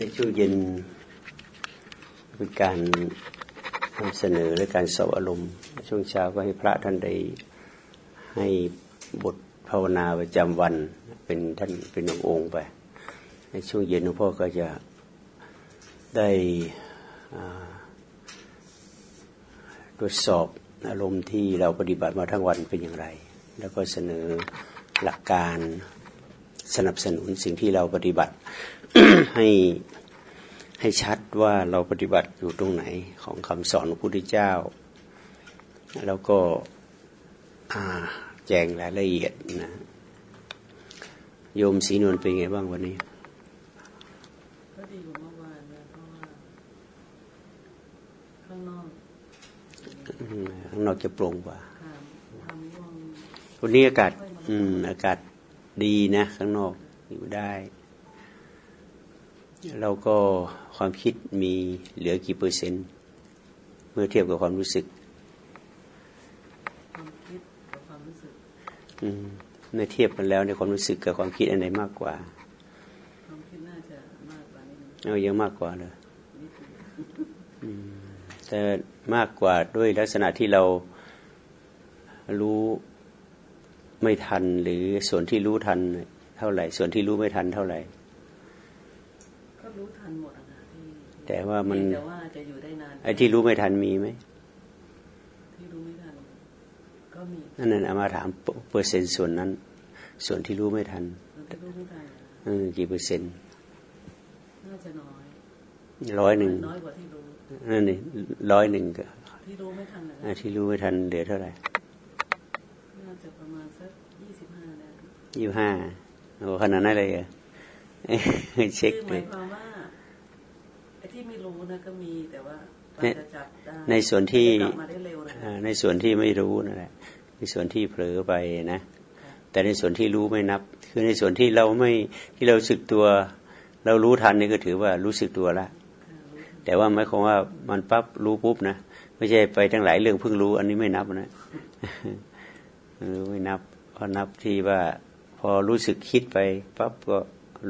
ในช่วงเย็นเป็นการนำเสนอและการสอบอารมณ์ช่วงเช้าก็ให้พระท่านได้ให้บทภาวนาประจำวันเป็นท่านเป็นองค์ไป ในช่วงเย็นหลวงพ่อก็จะได้ตรวจสอบอารมณ์ที่เราปฏิบัติมาทั้งวันเป็นอย่างไร แล้วก็เสนอหลักการสนับสนุนสิ่งที่เราปฏิบัติ ให้ให้ชัดว่าเราปฏิบัติอยู่ตรงไหนของคำสอนของพระพุทธเจ้า แล้วก็แจงรายละเอียดนะโยมศรีนวลเป็นไงบ้างวันนี้ก็ดีกว่าเมื่อวานนะเพราะว่าข้างนอกข้างนอกจะโปร่งกว่าวันนี้อากาศ อืม อากาศดีนะ ข้างนอกอยู่ได้ เราก็ความคิดมีเหลือกี่เปอร์เซ็นต์ เมื่อเทียบกับความรู้สึก ความคิดกับความรู้สึกอืมเมื่อเทียบกันแล้วในความรู้สึกกับความคิดอันไหนมากกว่า ความคิดน่าจะมากกว่านี้เอายังมากกว่าเลยแต่มากกว่าด้วยลักษณะที่เรารู้ไม่ทันหรือส่วนที่รู้ทันเท่าไหร่ ส่วนที่รู้ไม่ทันเท่าไหร่ รู้ทันหมดนะแต่ว่ามันแต่ว่าจะอยู่ได้นานไอ้ที่รู้ไม่ทันมีไหมที่รู้ไม่ทันก็มีนั่นนั่นเอามาถามเปอร์เซ็นต์ส่วนนั้น ส่วนที่รู้ไม่ทันรู้ไม่ทันเออกี่เปอร์เซ็นต์น่าจะน้อยร้อยหนึ่งน้อยกว่าที่รู้นั่นนี่ร้อยหนึ่งก็ที่รู้ไม่ทันนะที่รู้ไม่ทันเหลือเท่าไหร่น่าจะประมาณสักยี่สิบห้าแล้วยี่สิบห้าโอ้ขนาดนั้นเลยเหรอ เช็คเลยหมายความว่าไอ้ที่ไม่รู้นะก็มีแต่ว่าจะจับได้ในส่วนที่ในส่วนที่ไม่รู้นั่นแหละในส่วนที่เผลอไปนะ แต่ในส่วนที่รู้ไม่นับ คือในส่วนที่เราไม่ที่เราสึกตัว เรารู้ทันนี่ก็ถือว่ารู้สึกตัวละ แต่ว่าหมายความว่ามันปั๊บรู้ปุ๊บนะไม่ใช่ไปทั้งหลายเรื่องเพิ่งรู้ อันนี้ไม่นับนะรู้ไม่นับเพราะนับที่ว่า พอรู้สึกคิดไปปั๊บก็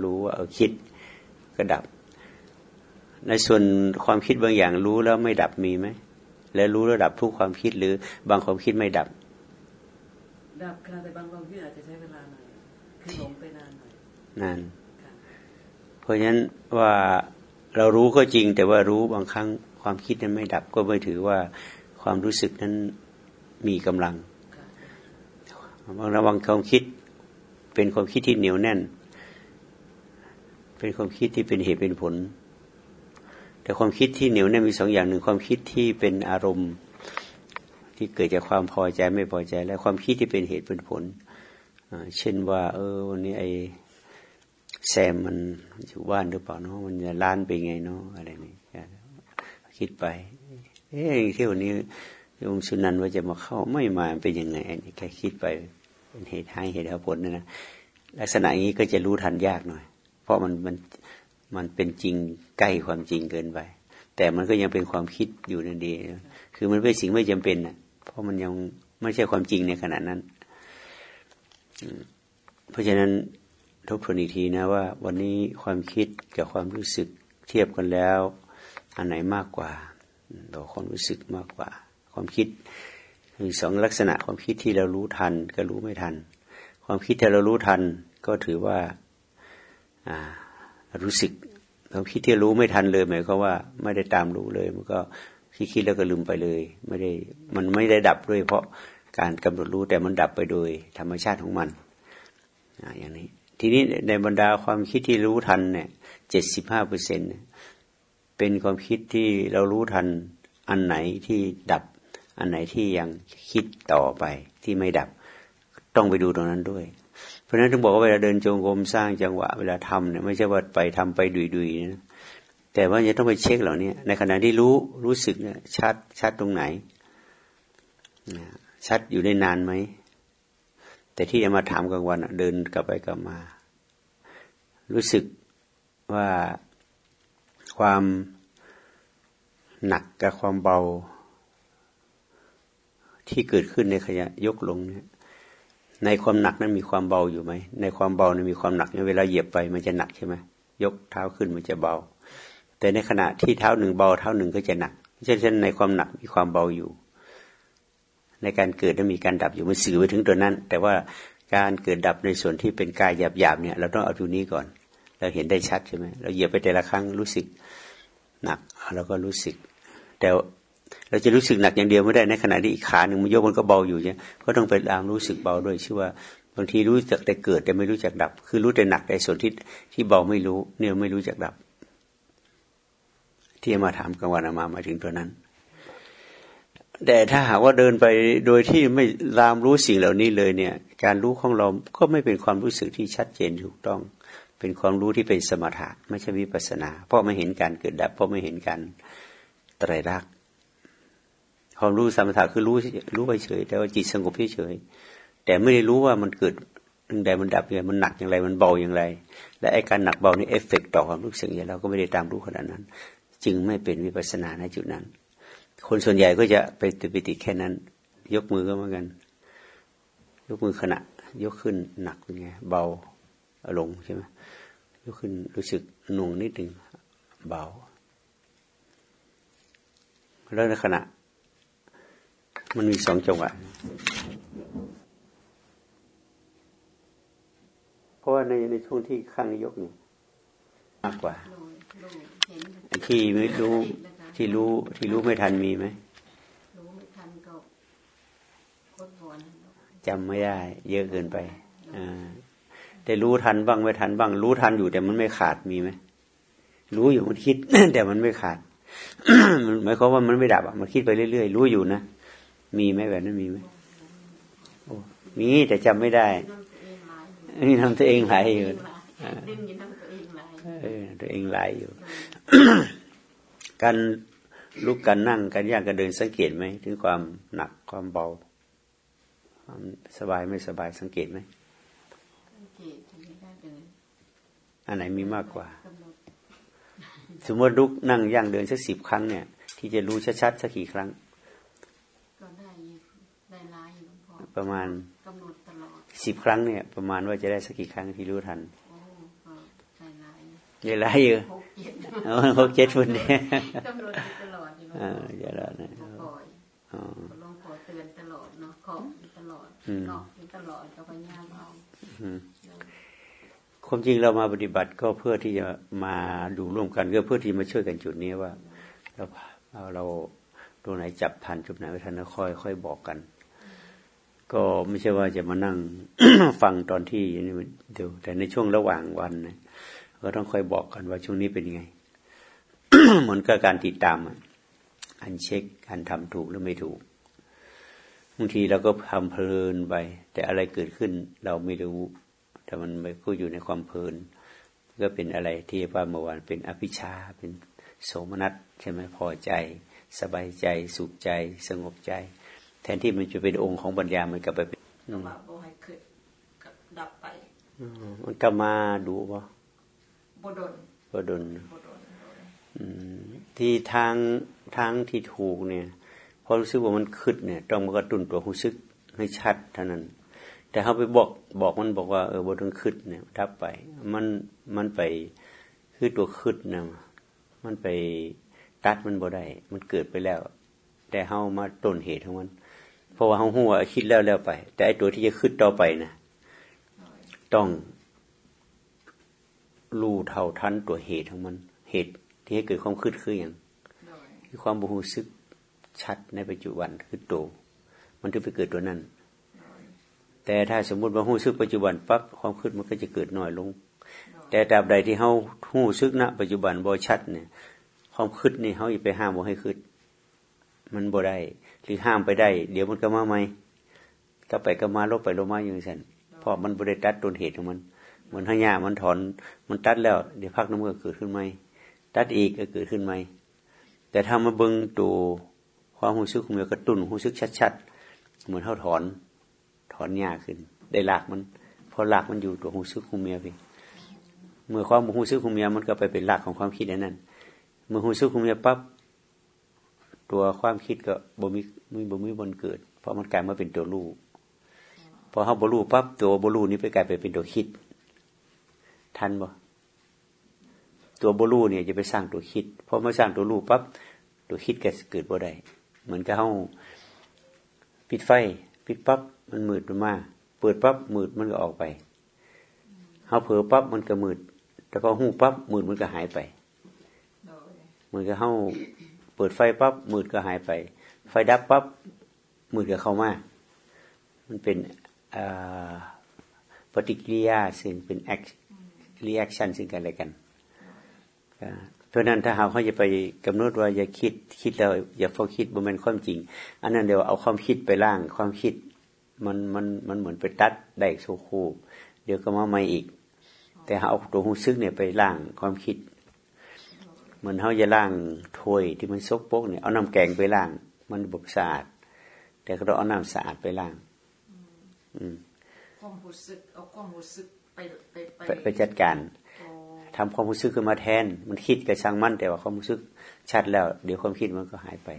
รู้ว่าเอาคิดก็ดับ ในส่วนความคิดบางอย่างรู้แล้วไม่ดับมีไหมแล้วรู้แล้วดับทุกความคิดหรือบางความคิดไม่ดับ ดับค่ะแต่บางความคิดอาจจะใช้เวลาหน่อยคือหลงไปนานหน่อยนานเพราะฉะนั้นว่าเรารู้ก็จริง แต่ว่ารู้บางครั้งความคิดนั้นไม่ดับก็ไม่ถือว่าความรู้สึกนั้นมีกำลังบางระวังความคิดเป็นความคิดที่เหนียวแน่น เป็นความคิดที่เป็นเหตุเป็นผล แต่ความคิดที่เหนียวแน่นมีสองอย่างหนึ่งความคิดที่เป็นอารมณ์ ที่เกิดจากความพอใจไม่พอใจ และความคิดที่เป็นเหตุเป็นผลเช่นว่า เออวันนี้ไอ้แซมมันอยู่บ้านหรือเปล่าเนาะมันจะล้านไปไงเนาะอะไรนี่คิดไป เอ้ยเที่ยวนี้องสุนันว่าจะมาเข้าไม่มาเป็นยังไงอันนี้แค่คิดไปเป็นเหตุให้เหตุผลนะนะลักษณะนี้ก็จะรู้ทันยากหน่อย เพราะมันมันมันเป็นจริงใกล้ความจริงเกินไป แต่มันก็ยังเป็นความคิดอยู่นั่นดีคือมันเป็นสิ่งไม่จำเป็นอะ เพราะมันยังไม่ใช่ความจริงในขณะนั้น เพราะฉะนั้นทบทวนอีกทีนะว่า วันนี้ความคิดกับความรู้สึกเทียบกันแล้ว อันไหนมากกว่าต่อความรู้สึกมากกว่า ความคิดมีสองลักษณะความคิดที่เรารู้ทันกับรู้ไม่ทัน ความคิดที่เรารู้ทันก็ถือว่า รู้สึกความคิดที่รู้ไม่ทันเลยหมายความว่าไม่ได้ตามรู้เลย มันก็คิดคิดแล้วก็ลืมไปเลย ไม่ได้มันไม่ได้ดับด้วย เพราะการกำหนดรู้แต่มันดับไปโดยธรรมชาติของมันอย่างนี้ ทีนี้ในบรรดาความคิดที่รู้ทันเนี่ยเจ็ดสิบห้าเปอร์เซ็นเป็นความคิดที่เรารู้ทันอันไหนที่ดับ อันไหนที่ยังคิดต่อไปที่ไม่ดับ ต้องไปดูตรงนั้นด้วย เพราะนั้นถึงบอกว่าเวลาเดินจงกรมสร้างจังหวะเวลาทำเนี่ยไม่ใช่ว่าไปทำไปดุยๆนะแต่ว่าจะต้องไปเช็คเหล่านี้ในขณะที่รู้รู้สึกเนี่ยชัดชัดตรงไหนชัดอยู่ได้นานไหมแต่ที่จะมาถามกลางวันเดินกลับไปกลับมา รู้สึกว่าความหนักกับความเบา ที่เกิดขึ้นในขยะยกลงเนี่ย ในความหนักนั้นมีความเบาอยู่ไหม ในความเบานั้นมีความหนักเวลาเหยียบไปมันจะหนักใช่ไหมยกเท้าขึ้นมันจะเบา แต่ในขณะที่เท้าหนึ่งเบาเท้าหนึ่งก็จะหนักเช่นในความหนักมีความเบาอยู่ ในการเกิดและมีการดับอยู่มันสื่อไปถึงตัวนั้น แต่ว่าการเกิดดับในส่วนที่เป็นกายหยาบๆเนี่ย เราต้องเอาตัวนี้ก่อน เราเห็นได้ชัดใช่ไหมเราเหยียบไปแต่ละครั้งรู้สึกหนักเราก็รู้สึก แต่ เราจะรู้สึกหนักอย่างเดียวไม่ได้ในขณะที่อีกขาหนึ่งมันยกมันก็เบาอยู่เนี่ยก็ต้องไปตามรู้สึกเบาด้วยชื่อว่าบางทีรู้จักแต่เกิดแต่ไม่รู้จักดับ คือรู้แต่หนักแต่ส่วนที่ที่เบาไม่รู้ เนี่ยไม่รู้จักดับ ที่มาถามกลางวันมามาถึงตัวนั้น แต่ถ้าหากว่าเดินไปโดยที่ไม่รามรู้สิ่งเหล่านี้เลยเนี่ย การรู้ของเราก็ไม่เป็นความรู้สึกที่ชัดเจนถูกต้อง เป็นความรู้ที่เป็นสมถะไม่ใช่วิปัสนา เพราะไม่เห็นการเกิดดับ เพราะไม่เห็นการไตรลักษณ ความรู้สมถะคือรู้รู้ไปเฉย แต่ว่าจิตสงบเฉยแต่ไม่ได้รู้ว่ามันเกิดอย่างใดมันดับอย่างไรมันหนักอย่างไรมันเบาอย่างไร และไอ้การหนักเบานี่เอฟเฟกต่อความรู้สึกอย่างเราก็ไม่ได้ตามรู้ขนาดนั้น จึงไม่เป็นวิปัสนาในจุดนั้น คนส่วนใหญ่ก็จะไปติดไปติดแค่นั้น ยกมือก็เหมือนกัน ยกมือขณะ ยกขึ้นหนักเป็นไงเบาลงใช่ไหมยกขึ้นรู้สึกหน่วงนิดหนึ่งเบาแล้วในขณะ มันมีสองจังหวะ เพราะว่าในในช่วงที่ข้างยกนี่มากกว่าที่ไม่รู้ที่รู้ที่รู้ไม่ทันมีไหมรู้ไม่ทันก็จำไม่ได้ เยอะเกินไปอ่าแต่รู้ทันบ้างไม่ทันบ้าง รู้ทันอยู่แต่มันไม่ขาดมีไหมรู้อยู่มันคิด แต่มันไม่ขาดหมายความว่ามันไม่ดับอะมันคิดไปเรื่อยๆรู้อยู่นะ มีไหมแบบนั้นมีไหมโอ้มีแต่จำไม่ได้นี่ทำตัวเองไหลอยู่ดึงยินทำตัวเองไหลเออตัวเองไหลอยู่ การลุกการนั่งการย่างการเดินสังเกตไหมถึงความหนักความเบาความสบายไม่สบายสังเกตไหมอันไหนมีมากกว่า สมมติลุกนั่งย่างเดินสักสิบครั้งเนี่ย ที่จะรู้ชัดๆสักกี่ครั้ง ประมาณสิบครั้งเนี่ย ประมาณว่าจะได้สักกี่ครั้งที่รู้ทันเยอะไรอยู่หกเจ็ดคนเนี่ยตำรวจตลอดอยู่อ่าเยอะแล้วนะอ๋อลงขอเตือนตลอดเนาะขอตลอดเนาะตลอดก็พยายามเอาความจริงเรามาปฏิบัติก็เพื่อที่จะมาดูร่วมกันก็เพื่อที่มาช่วยกันจุดนี้ว่าเราเราตัวไหนจับทันจุดไหนไม่ทันค่อยค่อยบอกกัน ก็ไม่ใช่ว่าจะมานั่งฟังตอนที่นี่เดี๋ยวแต่ในช่วงระหว่างวันนะก็ต้องคอยบอกกันว่าช่วงนี้เป็นยังไง เหมือนกับการติดตามอันเช็คการทำถูกหรือไม่ถูกบางทีเราก็ทำเพลินไป แต่อะไรเกิดขึ้นเราไม่รู้ แต่มันไปก็อยู่ในความเพลิน ก็เป็นอะไรที่ว่าเมื่อวานเป็นอภิชาเป็นโสมนัสใช่ไหมพอใจ สบายใจสุขใจ สงบใจ แทนที่มันจะเป็นองค์ของปัญญามันกลับไปเป็นกลับมาบให้เกิดดับไปมันกลับมาดูป่บดนบดนที่ทางทางที่ถูกเนี่ย พอรู้สึกว่ามันขึ้นเนี่ย ต้องมากระตุ้นตัวรู้สึกให้ชัดเท่านั้น แต่เขาไปบอกบอกมันบอกว่าเออบดนขึ้นเนี่ยทับไป มันมันไปคือตัวขึ้นนะมันไปตัดมันบ่ได้ มันเกิดไปแล้ว แต่เขามาต้นเหตุของมัน เพราะว่าเขาหัวคิดแล้วแล้วไป แต่ไอตัวที่จะขึ้นต่อไปนะต้องรู้เท่าทันตัวเหตุของมัน เหตุที่ให้เกิดความขึ้นคืออย่างคือความบูซึกชัดในปัจจุบันคือโตมันถึงไปเกิดตัวนั้น แต่ถ้าสมมติว่าหูซึกปัจจุบันปั๊บความขึ้นมันก็จะเกิดน้อยลง แต่ตราบใดที่เขาหูซึกณปัจจุบันบ่ชัดเนี่ย ความขึ้นนี่เขาอย่าไปห้ามบ่ให้ขึ้นมันบ่ได้ หรือห้ามไปได้ เดี๋ยวมันก็มาไหมก็ไปก็มาลบไปลบมาอย่างนี้เพราะมันบริตัดต้นเหตุของมันเหมือนหายามันถอน มันตัดแล้ว เดี๋ยวพักน้ำมือเกิดขึ้นไหมตัดอีกก็เกิดขึ้นไหมแต่ถ้ามาเบิ้งตัวความหูซึกของมันกระตุ้นหูซึกชัดๆเหมือนเท่าถอนถอนหญ้าขึ้น ได้หลักมันพอหลักมันอยู่ตัวหูซึกของเมียไปเมื่อความหูซึกของเมียมันก็ไปเป็นหลักของความคิดนั้นเมื่อหูซึกของเมียปั๊บ ตัวความคิดก็บ่มีมีบ่มีบนเกิด เพราะมันกลายมาเป็นตัวรู้พอเขาบรูปั๊บตัวบรูนี้ไปกลายไปเป็นตัวคิด ทันบ่ตัวบรูเนี่ยจะไปสร้างตัวคิดพอมาสร้างตัวรูปั๊บตัวคิดก็เกิดบ่ได้เหมือนกับเฮาปิดไฟปิดปั๊บมันมืดมาเปิดปั๊บมืดมันก็ออกไปเฮาเผลอปั๊บมันก็มืดแต่พอหูปั๊บมืดมันก็หายไปเหมือนกับเฮา เปิดไฟปั๊บมืดก็หายไป ไฟดับปั๊บมืดก็เข้ามามันเป็นปฏิกิริยาซึ่งเป็น act reaction ซึ่งกันและกันเพราะนั้นถ้าหาเขาจะไปกำหนดว่าอย่าคิดคิดแล้วอย่าโฟคิดบ่เป็นความจริง อันนั้นเดี๋ยวเอาความคิดไปล้างความคิดมันมันมันเหมือนไปตัดได้โซคูเดี๋ยวก็มาใหม่อีก แต่เอาตัวฮู้สึกเนี่ยไปล้างความคิด เหมือนเขาจะล้างถ้วยที่มันสกปรกเนี่ยเอาน้ำแกงไปล้าง มันบกสะอาด แต่ก็ต้องเอาน้ำสะอาดไปล่างอืมความรู้สึกเอาความรู้สึกไปไปไปไปจัดการทำความรู้สึกขึ้นมาแทน มันคิดกับช่างมั่นแต่ว่าความรู้สึกชัดแล้ว เดี๋ยวความคิดมันก็หายไป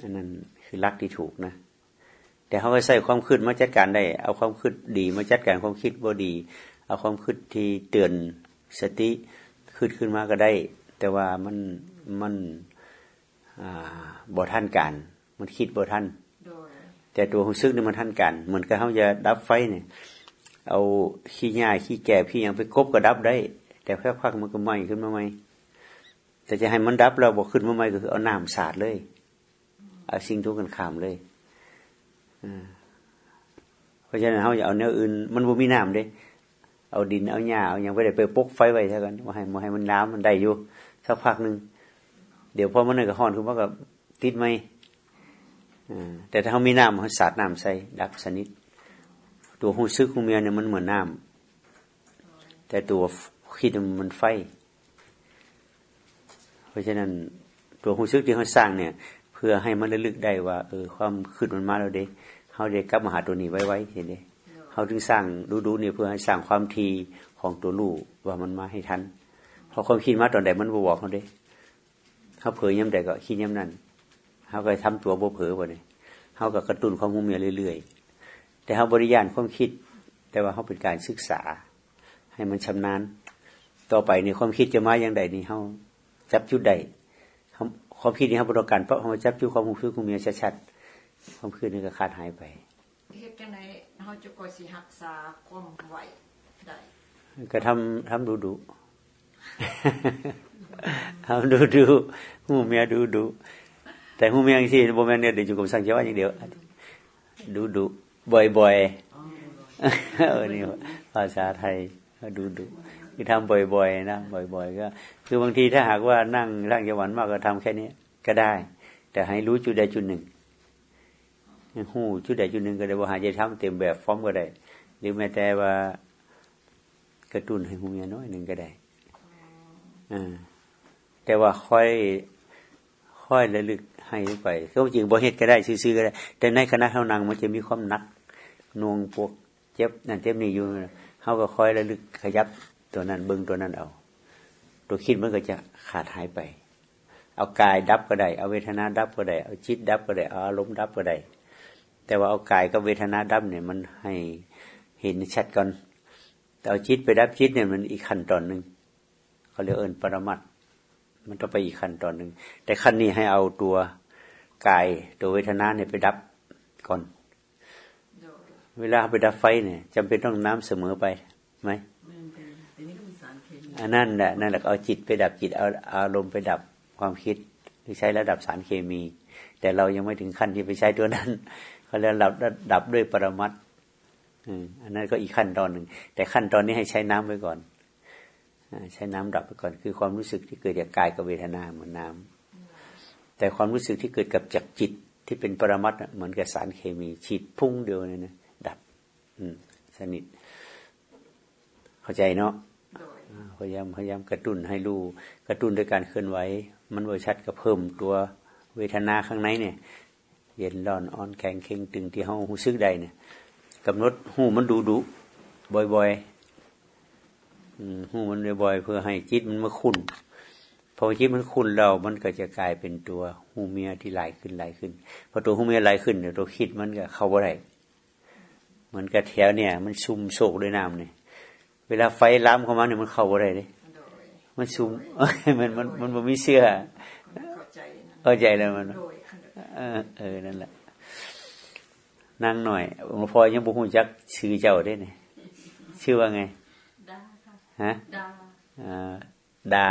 อันนั้นคือลักที่ถูกนะแต่เขาก็ใส่ความคิดมาจัดการได้ เอาความคิดดีมาจัดการความคิดบ่ดี เอาความคิดที่เตือนสติขึ้นขึ้นมาก็ได้ แต่ว่ามันมันบ่ท่านการ มันคิดบ่ท่านแต่ตัวความซึกนี่มันท่านการเหมือนกับเขาจะดับไฟเนี่ยเอาขี้หญ้าขี้แก่พี่ยังไปกบก็ดับได้ แต่แค่พักมันก็ไหม้ขึ้นมาไหมแต่จะให้มันดับเราบอกขึ้นมาไหมก็คือเอาน้ำสาดเลยเอาสิ่งทุกข์กันขามเลยเพราะฉะนั้นเขาอย่าเอาเนื้ออื่น มันบ่มีน้ำเด้เอาดินเอาหญ้าเอาอย่างไปได้ไปปกไฟไว้เท่ากันว่าให้มาให้มันน้ำมันได้อยู่ สักพักหนึ่งเดี๋ยวพอมันเลยก็ห่อนขึ้นมากับติดไหมแต่ถ้าเขามีน้ำเขาสาดน้ำใส่ดับสนิท ตัวหูซึกหูเมียเนี่ยมันเหมือนน้ำแต่ตัวคิดมันไฟ เพราะฉะนั้นตัวหูซึกที่เขาสร้างเนี่ย เพื่อให้มันระลึกได้ว่าเออความขึ้นมันมาแล้วเด้เขาเด็กกลับมาหาตัวนี้ไว้ไว้เห็นไหมเขาถึงสร้างดูดูเนี่ยเพื่อให้สร้างความทีของตัวลูกว่ามันมาให้ทัน พอความคิดมาตอนใดมันบอกเขาเด้เขาเผยย้ำใดก็คิดย้ำนั้นเขาก็ทำตัวโบเผยไปเลยเขาก็กระตุ้นความหูเมียเรื่อยๆ แต่เขาบริยานความคิด แต่ว่าเขาเป็นการศึกษา ให้มันชำนาญ ต่อไปในความคิดจะมาอย่างใดนี่เขาจับจุดใดความคิดนี้เขาบริการเพราะเขาจับจุดความหูคือคุณมีชัดๆความคิดนี่ก็ขาดหายไปเหตุการณ์ไหนเขาจะก่อสิหักษาความไหวได้ก็ทำทำดู ทำดูดูหูเมียดูดูแต่หูเมียที่โมเมนเนี่ยเดี๋ยวอยู่กับสังเกตว่าอย่างเดียว ดูดูบ่อยๆเออนี่ภาษาไทยดูดูคือทำบ่อยๆนะบ่อย ๆ ก็ คือบางทีถ้าหากว่านั่งร่างจังหวันมากก็ทำแค่นี้ก็ได้ แต่ให้รู้จุดใดจุดหนึ่งหูจุดใดจุดหนึ่งก็ได้ว่าหาจะทำเต็มแบบฟอร์มก็ได้ หรือแม้แต่ว่ากระตุ้นให้หูเมียน้อยหนึ่งก็ได้ แต่ว่าค่อยค่อยระลึกให้ไปก็จริงบ่เหตุก็ได้ซื้อๆก็ได้ แต่ในคณะเท่านังมันจะมีความนักนวงพวกเจ็บนั่นเจ็บนี่อยู่เขาก็คอยระลึกขยับตัวนั้นเบิ้งตัวนั้นเอา ตัวคิดมันก็จะขาดหายไป เอากายดับก็ได้ เอาเวทนาดับก็ได้ เอาจิตดับก็ได้ เอาอารมณ์ดับก็ได้ แต่ว่าเอากายกับเวทนาดับเนี่ย มันให้เห็นชัดก่อน แต่เอาจิตไปดับจิตเนี่ยมันอีกขั้นตอนหนึ่ง เขาเรียกเอิญปรมัตมันต้องไปอีกขั้นตอนหนึ่งแต่ขั้นนี้ให้เอาตัวกายตัวเวทนาเนี่ยไปดับก่อน เวลาไปดับไฟเนี่ยจำเป็นต้องน้ำเสมอไปไหมอันนั้นแหละนั่นแหละเอาจิตไปดับจิตเอาอารมณ์ไปดับความคิดหรือใช้ระดับสารเคมี แต่เรายังไม่ถึงขั้นที่ไปใช้ตัวนั้นเขาเรียกดับดับด้วยปรมัตอันนั้นก็อีกขั้นตอนหนึ่งแต่ขั้นตอนนี้ให้ใช้น้ำไว้ก่อน ใช้น้ำดับไปก่อนคือความรู้สึกที่เกิดจากกายกับเวทนาเหมือนน้าแต่ความรู้สึกที่เกิดกับจากจิตที่เป็นปรมัตเหมือนกับสารเคมีฉีดพุ่งเดียวเนี่ยนะอืมสนิท เข้าใจเนาะพยายามพยายามกระตุ้นให้รู้กระตุ้นด้วยการเคลื่อนไหวมันเวอร์ชัดก็เพิ่มตัวเวทนาข้างในเนี่ย เย็นร้อนอ่อนแข็งเข่งตึงที่ห้องหูซึกใดเนี่ยกำหนดหูมันดูดูบ่อยๆ หูมันบ่อยๆเพื่อให้จิตมันมาคุ้นพอจิตมันคุ้นเรามันก็จะกลายเป็นตัวหูเมียที่ไหลขึ้นไหลขึ้นพอตัวหูเมียไหลขึ้นเดี๋ยวตัวคิดมันก็เข้าไปได้เหมือนกระแถวเนี่ย มันซุ่มโศกด้วยน้ำเนี่ยเวลาไฟล้ำเข้ามาเนี่ยมันเข้าอะไรเลยมันสูงมันมันมันมันไม่เชื่อเข้าใจนะเข้าใจแล้วมันโดยอันเดียวเออเออนั่นแหละนั่งหน่อยหลวงพ่อยังบุคคลจักชื่อเจ้าได้เนี่ยชื่อว่าไงดาค่ะ ฮะดาอ่าดา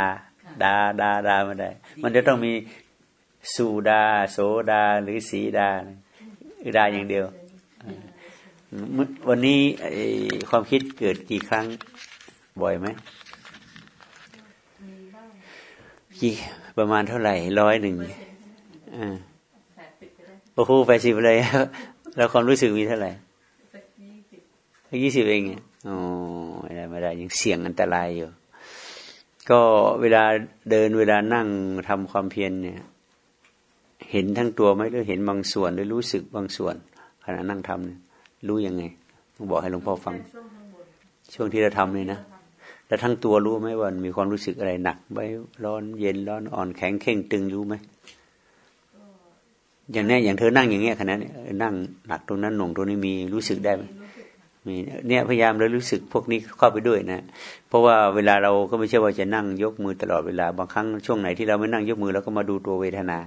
ดาดาดาไม่ได้ มันจะต้องมีสูดา โสดา หรือสีดานะดาอย่างเดียวอ่ามื้อวันนี้ไอ้ความคิดเกิดกี่ครั้งบ่อยไหมมีบ้างกี่ประมาณเท่าไหร่ร้อยหนึ่งอ่าแปดสิบไปได้โอ้โหแปดสิบเลยแล้วความรู้สึกมีเท่าไหร่สักยี่สิบยี่สิบเองเนี่ยโอ้ ไม่ได้ไม่ได้ยังเสี่ยงอันตรายอยู่ ก็เวลาเดินเวลานั่งทำความเพียรเนี่ย เห็นทั้งตัวไหมหรือเห็นบางส่วนหรือรู้สึกบางส่วนขณะนั่งทำเนี่ยรู้ยังไงต้องบอกให้หลวงพ่อฟังแค่ช่วงข้างบนช่วงที่เราทำเลยนะแล้วทั้งตัวรู้ไหมว่ามีความรู้สึกอะไรหนักไหมร้อนเย็นร้อนอ่อนแข็งเข่งตึงรู้ไหมอย่างเนี้ยอย่างเธอนั่งอย่างเงี้ยขณะเนี้ยเออนั่งหนักตรงนั้นหน่งตรงนี้มีรู้สึกได้ไหมรู้สึกค่ะ มีเนี่ยพยายามเลยรู้สึกพวกนี้เข้าไปด้วยนะ เพราะว่าเวลาเราก็ไม่ใช่ว่าจะนั่งยกมือตลอดเวลา บางครั้งช่วงไหนที่เราไม่นั่งยกมือเราก็มาดูตัวเวทนา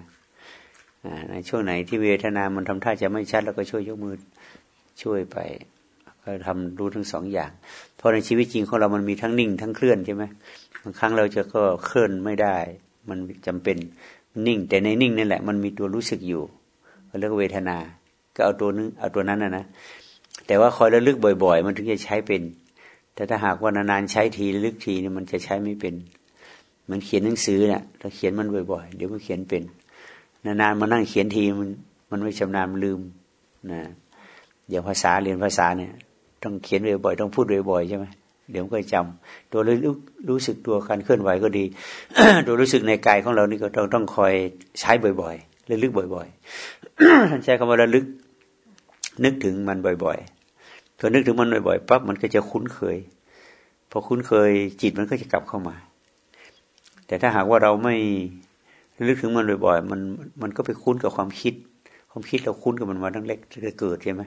ในช่วงไหนที่เวทนามันทำท่าจะไม่ชัดเราก็ช่วยยกมือช่วยไปก็ทำรู้ทั้งสองอย่าง เพราะในชีวิตจริงของเรามันมีทั้งนิ่งทั้งเคลื่อนใช่ไหมบางครั้งเราจะก็เคลื่อนไม่ได้ มันจำเป็นนิ่ง แต่ในนิ่งนั่นแหละ มันมีตัวรู้สึกอยู่เรียกว่าเวทนา ก็เอาตัวนึงเอาตัวนั้นนะนะ แต่ว่าคอยระลึกบ่อยๆ มันถึงจะใช้เป็น แต่ถ้าหากว่านานๆใช้ทีระลึกทีเนี่ยมันจะใช้ไม่เป็น มันเขียนหนังสือเนี่ยถ้าเขียนมันบ่อยๆ เดี๋ยวมันเขียนเป็น นานๆมานั่งเขียนทีมันมันไม่ชำนาญลืมนะอย่างภาษาเรียนภาษาเนี่ย ต้องเขียนบ่อยๆต้องพูดบ่อยๆใช่ไหมเดี๋ยวมันก็จำตัวรู้รู้สึกตัวการเคลื่อนไหวก็ดี ตัวรู้สึกในกายของเรานี่ก็ต้องต้องคอยใช้บ่อยๆระลึกบ่อยๆใช้คำว่าระลึกนึกถึงมันบ่อยๆ พอนึกถึงมันบ่อยๆปั๊บมันก็จะคุ้นเคย พอคุ้นเคยจิตมันก็จะกลับเข้ามา แต่ถ้าหากว่าเราไม่ระลึกถึงมันบ่อยๆ มันมันก็ไปคุ้นกับความคิด ความคิดเราคุ้นกับมันมาตั้งเล็กตั้งแต่เกิดใช่ไหม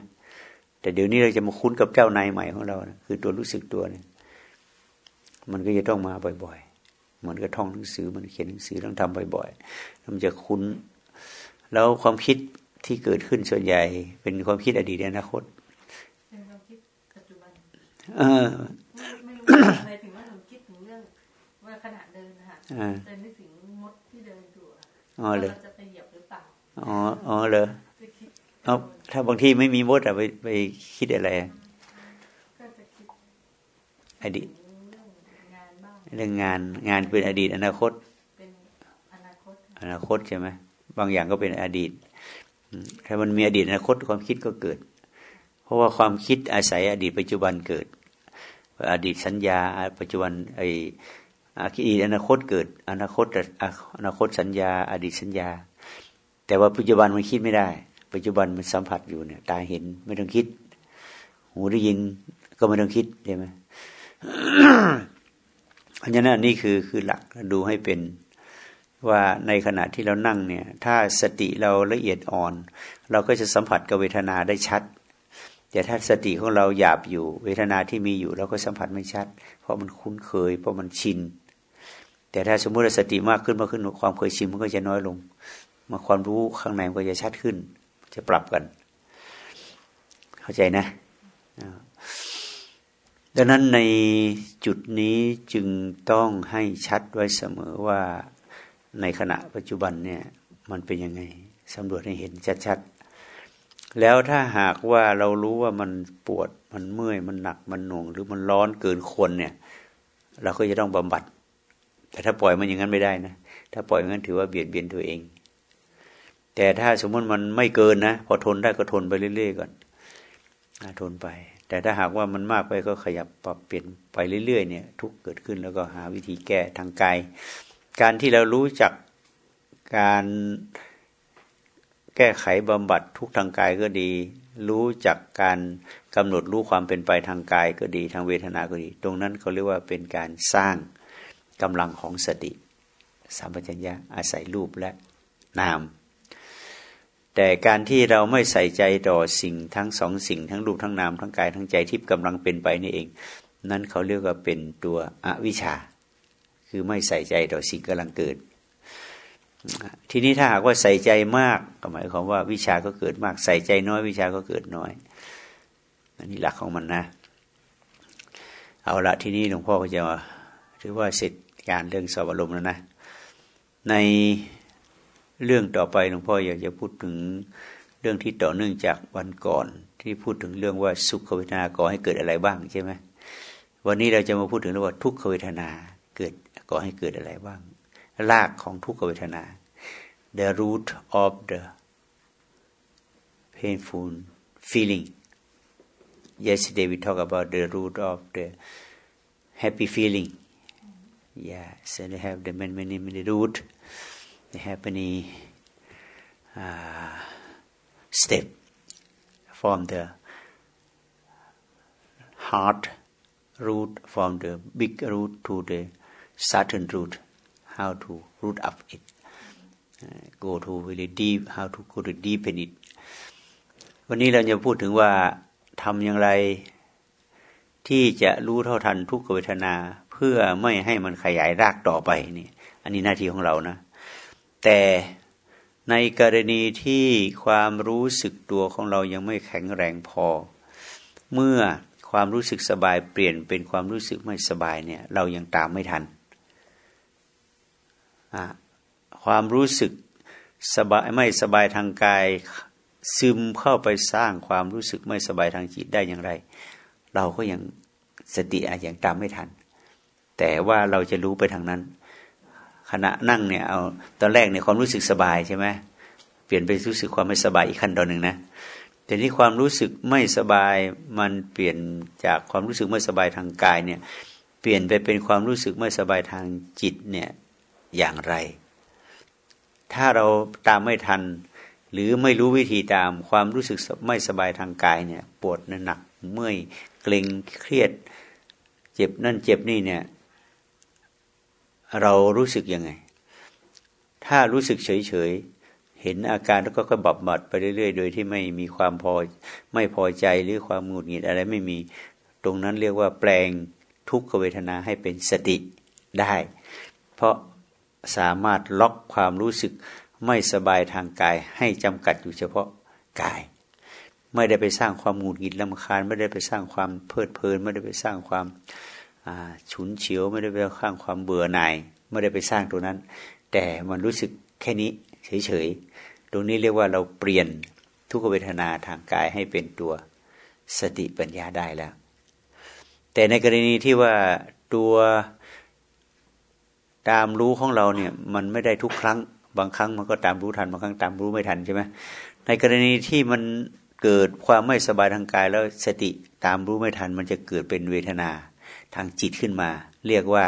แต่เดี๋ยวนี้เราจะมาคุ้นกับเจ้านายใหม่ของเรานะคือตัวรู้สึกตัวเนี่ยมันก็จะต้องมาบ่อยๆ เหมือนกับท่องหนังสือมันเขียนหนังสือต้องทำบ่อยๆ มันจะคุ้น แล้วความคิดที่เกิดขึ้นส่วนใหญ่ เป็นความคิดอดีตและอนาคต เป็นความคิดปัจจุบัน เออไม่ไม่รู้อะไรถึงว่าหนูคิดถึงเรื่องว่าขณะเดินนะคะอ่าแต่นึกถึงมดที่เดินอยู่อะอ๋อเลยว่าราจะไปเหยียบหรือเปล่าอ๋ออ๋อเลยจะคิดเอาถ้าบางทีไม่มีมดอะไปไปคิดอะไรอะก็จะคิดอดีตถึงเรื่องงานบ้างเรื่องงานงานเป็นอดีตอนาคตเป็นอนาคตอนาคตใช่ไหมบางอย่างก็เป็นอดีตอืมถ้ามันมีอดีตอนาคตความคิดก็เกิดเพ ราะว่าความคิดอาศัยอดีตปัจจุบันเกิด อดีตสัญญา ปัจจุบันไออดีตอนาคตเกิด อนาคตอนาคตสัญญา อดีตสัญญา แต่ว่าปัจจุบันมันคิดไม่ได้ ปัจจุบันมันสัมผัสอยู่เนี่ยตาเห็นไม่ต้องคิด หูได้ยินก็ไม่ต้องคิดใช่ไหมเพราะฉะนั้นนี่คือคือหลักดูให้เป็นว่าในขณะที่เรานั่งเนี่ย ถ้าสติเราละเอียดอ่อน เราก็จะสัมผัสกับเวทนาได้ชัด แต่ถ้าสติของเราหยาบอยู่ เวทนาที่มีอยู่เราก็สัมผัสไม่ชัด เพราะมันคุ้นเคย เพราะมันชิน แต่ถ้าสมมติว่าสติมากขึ้นมากขึ้นความเคยชินมันก็จะน้อยลงมาความรู้ข้างในมันก็จะชัดขึ้น จะปรับกัน เข้าใจนะ ดังนั้นในจุดนี้จึงต้องให้ชัดไว้เสมอว่าในขณะปัจจุบันเนี่ย มันเป็นยังไงสำรวจให้เห็นชัดๆ แล้วถ้าหากว่าเรารู้ว่ามันปวดมันเมื่อยมันหนักมันหน่วง หรือมันร้อนเกินควรเนี่ย เราก็จะต้องบำบัด แต่ถ้าปล่อยมันอย่างนั้นไม่ได้นะถ้าปล่อยอย่างนั้นถือว่าเบียดเบียนตัวเอง แต่ถ้าสมมติมันไม่เกินนะพอทนได้ก็ทนไปเรื่อยๆก่อนทนไป แต่ถ้าหากว่ามันมากไปก็ขยับปรับเปลี่ยนไปเรื่อยๆเนี่ย ทุกเกิดขึ้นแล้วก็หาวิธีแก้ทางกายการที่เรารู้จักการ ก้ไขบำบัดทุกทางกายก็ดี รู้จักการกำหนดรู้ความเป็นไปทางกายก็ดี ทางเวทนาก็ดี ตรงนั้นเขาเรียกว่าเป็นการสร้างกำลังของสติสัมปชัญญะอาศัยรูปและนาม แต่การที่เราไม่ใส่ใจต่อสิ่งทั้งสองสิ่ง ทั้งรูปทั้งนามทั้งกายทั้งใจที่กำลังเป็นไปนี่เอง นั่นเขาเรียกว่าเป็นตัวอวิชชาคคือไม่ใส่ใจต่อสิ่งกำลังเกิด ทีนี้ถ้าหากว่าใส่ใจมากก็หมายความว่าวิชาก็เกิดมาก ใส่ใจน้อย วิชาก็เกิดน้อย อันนี้หลักของมันนะ เอาละทีนี้หลวงพ่อก็จะถือว่าเสร็จการเรื่องสอบอารมณ์แล้วนะ ในเรื่องต่อไปหลวงพ่ออยากจะพูดถึงเรื่องที่ต่อเนื่องจากวันก่อน ที่พูดถึงเรื่องว่าสุขเวทนาก่อให้เกิดอะไรบ้างใช่ไหมวันนี้เราจะมาพูดถึงเรื่องว่าทุกขเวทนาเกิดก่อให้เกิดอะไรบ้าง รากของทุกขเวทนา the root of the painful feeling yesterday we talk about the root of the happy feeling yeah so they have the many many many root they have many uh, step from the heart root from the big root to the certain root How to root up it go to really deep how to go to deepen it วันนี้เราจะพูดถึงว่าทำอย่างไร ที่จะรู้เท่าทันทุกขเวทนาเพื่อไม่ให้มันขยายรากต่อไปนี่ อันนี้หน้าที่ของเรานะ แต่ในกรณีที่ความรู้สึกตัวของเรายังไม่แข็งแรงพอ เมื่อความรู้สึกสบายเปลี่ยนเป็นความรู้สึกไม่สบายเนี่ย เรายังตามไม่ทัน ความรู้สึกสบายไม่สบายทางกาย ซึมเข้าไปสร้างความรู้สึกไม่สบายทางจิตได้อย่างไร เราก็ยังสติอาจยังตามไม่ทัน แต่ว่าเราจะรู้ไปทางนั้น ขณะนั่งเนี่ยเอาตอนแรกเนี่ยความรู้สึกสบายใช่ไหมเปลี่ยนไปรู้สึกความไม่สบายอีกขั้นตอนหนึ่งนะแต่นี้ความรู้สึกไม่สบายมันเปลี่ยนจากความรู้สึกไม่สบายทางกายเนี่ย เปลี่ยนไปเป็นความรู้สึกไม่สบายทางจิตเนี่ย อย่างไร ถ้าเราตามไม่ทัน หรือไม่รู้วิธีตามความรู้สึกไม่สบายทางกายเนี่ยปวดหนักเมื่อยเกร็งเครียด เจ็บนั่นเจ็บนี่เนี่ย เรารู้สึกยังไง ถ้ารู้สึกเฉยๆเห็นอาการแล้วก็ก็บับบัดไปเรื่อยๆ โดยที่ไม่มีความพอไม่พอใจหรือความหงุดหงิดอะไรไม่มีตรงนั้นเรียกว่าแปลงทุกขเวทนาให้เป็นสติได้ เพราะ สามารถล็อกความรู้สึกไม่สบายทางกาย ให้จำกัดอยู่เฉพาะกาย ไม่ได้ไปสร้างความหงุดหงิดลำคาญ ไม่ได้ไปสร้างความเพลิดเพลิน ไม่ได้ไปสร้างความฉุนเฉียว ไม่ได้ไปข้างความเบื่อหน่าย ไม่ได้ไปสร้างตรงนั้น แต่มันรู้สึกแค่นี้เฉยๆ ตรงนี้เรียกว่าเราเปลี่ยนทุกเวทนาทางกายให้เป็นตัวสติปัญญาได้แล้ว แต่ในกรณีที่ว่าตัว ตามรู้ของเราเนี่ย มันไม่ได้ทุกครั้ง บางครั้งมันก็ตามรู้ทันบางครั้งตามรู้ไม่ทันใช่ไหมในกรณีที่มันเกิดความไม่สบายทางกายแล้วสติตามรู้ไม่ทัน มันจะเกิดเป็นเวทนาทางจิตขึ้นมา เรียกว่า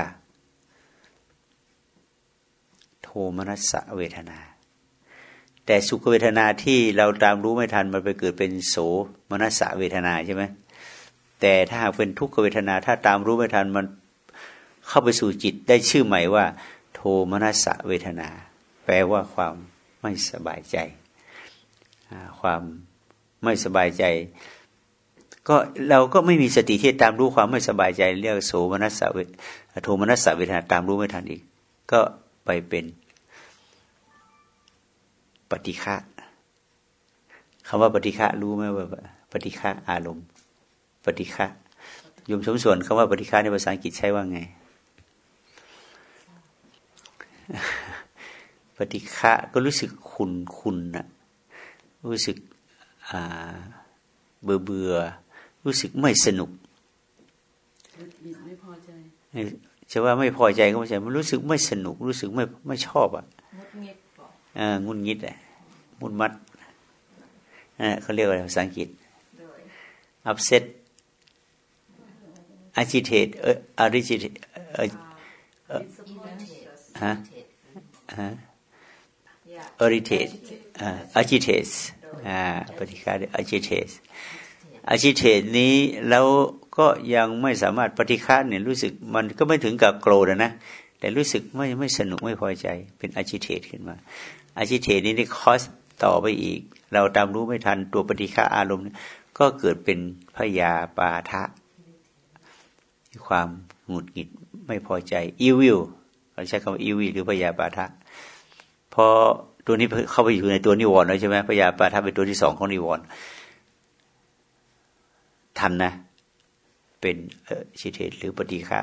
โทมนัสเวทนา แต่สุขเวทนาที่เราตามรู้ไม่ทัน มันไปเกิดเป็นโสมนัสเวทนาใช่ไหมแต่ถ้าหากเป็นทุกขเวทนา ถ้าตามรู้ไม่ทันมัน เข้าไปสู่จิตได้ชื่อใหม่ว่า โทมนัสเวทนา แปลว่าความไม่สบายใจ ความไม่สบายใจก็เราก็ไม่มีสติที่ตามรู้ความไม่สบายใจ เรียกโสมนัสสะเวโทมนัสเวทนาตามรู้ไม่ทันอีก ก็ไปเป็นปฏิฆะคำว่าปฏิฆะรู้ไหมว่าปฏิฆะอารมณ์ ปฏิฆะยมสมส่วนคำว่าปฏิฆะในภาษาอังกฤษใช้ว่าไง ปฏิฆะก็รู้สึกคุณคุณนะรู้สึกเบื่อเบื่อรู้สึกไม่สนุกไม่พอใจจะว่าไม่พอใจก็ไม่ใช่มันรู้สึกไม่สนุก รู้สึกไม่ไม่ชอบอะงุดงิดอ่างุนงิดอะมุนมัดอ่าเขาเรียกว่าภาษาอังกฤษ upset agitate เออ agitate เออฮะ ฮะ irritate อ่า agitate อ่าปฏิฆา agitate อาชีเทศนี้แล้วก็ยังไม่สามารถปฏิฆาเนี่ยรู้สึกมันก็ไม่ถึงกับโกรธนะ แต่รู้สึกไม่ไม่สนุกไม่พอใจเป็นอาชีเทศขึ้นมาอาชีเทศนี้ได้คอสต่อไปอีก เราตามรู้ไม่ทันตัวปฏิฆาอารมณ์ ก็เกิดเป็นพยาปาทะความหงุดหงิดไม่พอใจอีวิล เราใช้คำว่าอีวีหรือพยาปาทะพอตัวนี้เข้าไปอยู่ในตัวนิวรณ์แล้วใช่ไหมพยาปาทะเป็นตัวที่สองของนิวรณ์ทันนะ เป็นชิเทหรือปฏิฆะ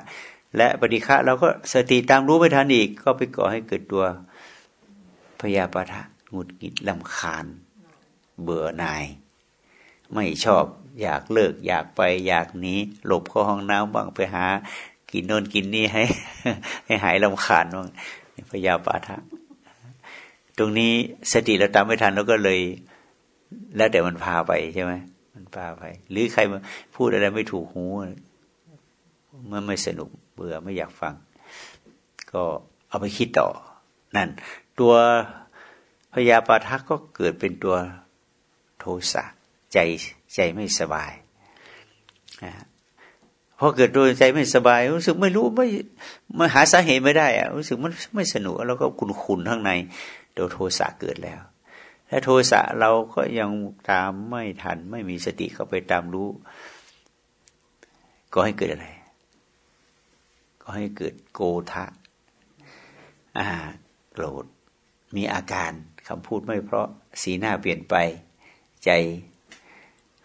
และปฏิฆะเราก็สติตามรู้ไม่ทันอีก ก็ไปก่อให้เกิดตัวพยาปาทะหงุดหงิดลำคาญ เบื่อหน่าย ไม่ชอบอยากเลิก อยากไปอยากหนีหลบเข้าห้องน้ำบ้างไปหา กินโน่นกินนี่ให้ ให้หายลำคาญบ้างพยาปาทะตรงนี้สติเราตามไม่ทันเราก็เลย แล้วแต่มันพาไปใช่ไหมมันพาไป หรือใครมาพูดอะไรไม่ถูกหูมื่อไม่สนุกเบื่อไม่อยากฟัง ก็เอาไปคิดต่อ นั่น ตัวพยาปาทักก็เกิดเป็นตัวโทสะใจใจไม่สบายนะ พอเกิดโดยใจไม่สบาย รู้สึกไม่รู้ไม่ไม่หาสาเหตุไม่ได้อะรู้สึกมันไม่สนุกแล้วก็ขุนขุนข้างในโดยโทสะเกิดแล้วและโทสะเราก็ยังตามไม่ทัน ไม่มีสติเข้าไปตามรู้ ก็ให้เกิดอะไร ก็ให้เกิดโกทะอ่าโกรธมีอาการคำพูดไม่เพราะสีหน้าเปลี่ยนไป ใจ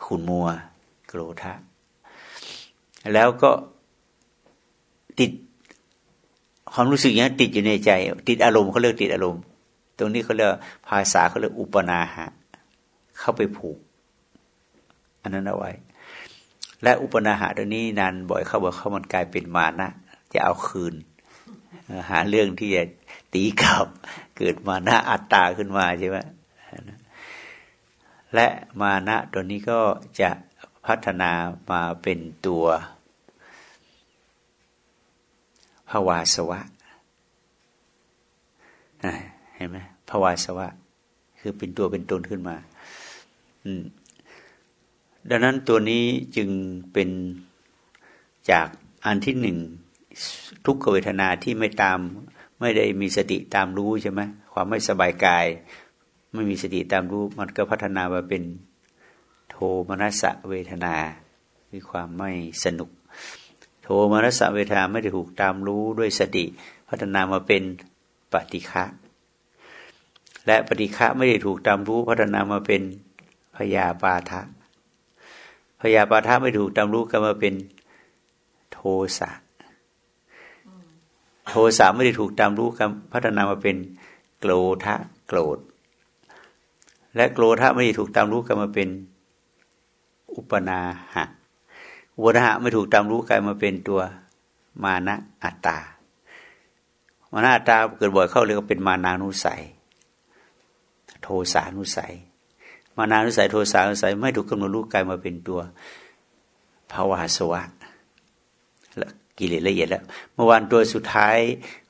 ขุนมัว โกรธะ แล้วก็ติดความรู้สึกอย่างนี้ติดอยู่ในใจ ติดอารมณ์เขาเรียกติดอารมณ์ ตรงนี้เขาเรียกภาษาเขาเรียกอุปนาหะ เข้าไปผูก อันนั้นเอาไว้ และอุปนาหะตรงนี้นานบ่อยเข้าบ่อยเข้ามันกลายเป็นมานะจะเอาคืน หาเรื่องที่จะตีกลับ เกิดมานะอัตตาขึ้นมาใช่ไหมและมานะตัวนี้ก็จะพัฒนามาเป็นตัวภา วาสวะเห็นไหมภาวาสวะ คือเป็นตัวเป็นตนขึ้นมาดังนั้นตัวนี้จึงเป็นจากอันที่หนึ่งทุกขเวทนาที่ไม่ตาม ไม่ได้มีสติตามรู้ใช่ไหมความไม่สบายกาย ไม่มีสติตามรู้ มันก็พัฒนามาเป็นโทมนัสเวทนาคือความไม่สนุก โทมนัสเวทนาไม่ได้ถูกตามรู้ด้วยสติ พัฒนามาเป็นปฏิฆะและปฏิฆะไม่ได้ถูกตามรู้ พัฒนามาเป็นพยาปาทะพยาปาทะไม่ถูกตามรู้ก็มาเป็นโทสะโทสะไม่ได้ถูกตามรู้กันพัฒนามาเป็นโกรธะโกรธ และโกรธะไม่ได้ถูกตามรู้กันมาเป็นอุปนาหะ อุปนาหะไม่ถูกตามรู้กลายมาเป็นตัวมานะอัตตา มานะอัตตาเกิดบ่อยเข้าเรียกว่าเป็นมานานุสัย โทสานุสัย มานานุสัย โทสานุสัย ไม่ถูกกำหนดรู้กลายมาเป็นตัวภาวะสวะกิเลสละเอียดแล้ว เมื่อวานตัวสุดท้าย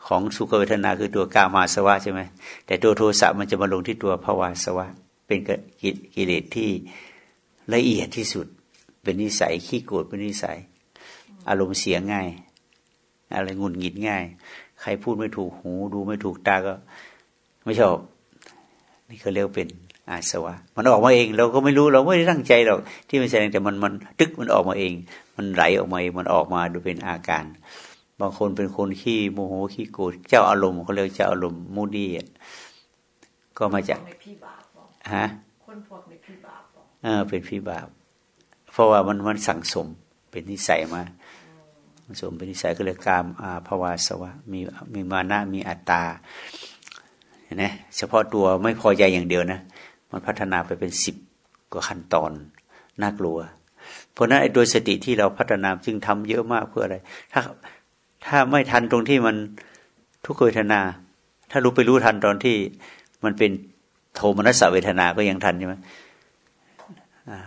ของสุขเวทนาคือตัวกามาสวะใช่ไหมแต่ตัวโทสะมันจะมาลงที่ตัวภาวะสวะ เป็นกิเลสที่ละเอียดที่สุด เป็นนิสัยขี้โกรธเป็นนิสัย อารมณ์เสียง่าย อะไรงุนหงิดง่าย ใครพูดไม่ถูกหูดูไม่ถูกตาก็ ไม่ชอบ นี่เขาเรียกเป็นอาสวะ มันออกมาเอง เราก็ไม่รู้เราไม่ได้ตั้งใจหรอกที่มันแสดงแต่มันมันตึกมันออกมาเอง มันไหลออกมาเองมันออกมาดูเป็นอาการ บางคนเป็นคนขี้โมโหขี้โกรธเจ้าอารมณ์เขาเรียกเจ้าอารมณ์ moody ก็มาจากฮะคนพวกในพี่บาปเออเป็นพี่บาป เพราะว่ามันมันสั่งสมเป็นนิสัยมาสมเป็นนิสัยก็เลยกามาสวะ ภวาสวะ มีมีมานะมีอัตตาเห็นไหมเฉพาะตัวไม่พอใจอย่างเดียวนะ มันพัฒนาไปเป็นสิบกว่าขั้นตอนน่ากลัว เพราะนั้นไอ้โดยสติที่เราพัฒนาจึงทำเยอะมากเพื่ออะไร ถ้าถ้าไม่ทันตรงที่มันทุกเวทนา ถ้ารู้ไปรู้ทันตอนที่มันเป็นโทมนัสเวทนาก็ยังทันใช่ไหม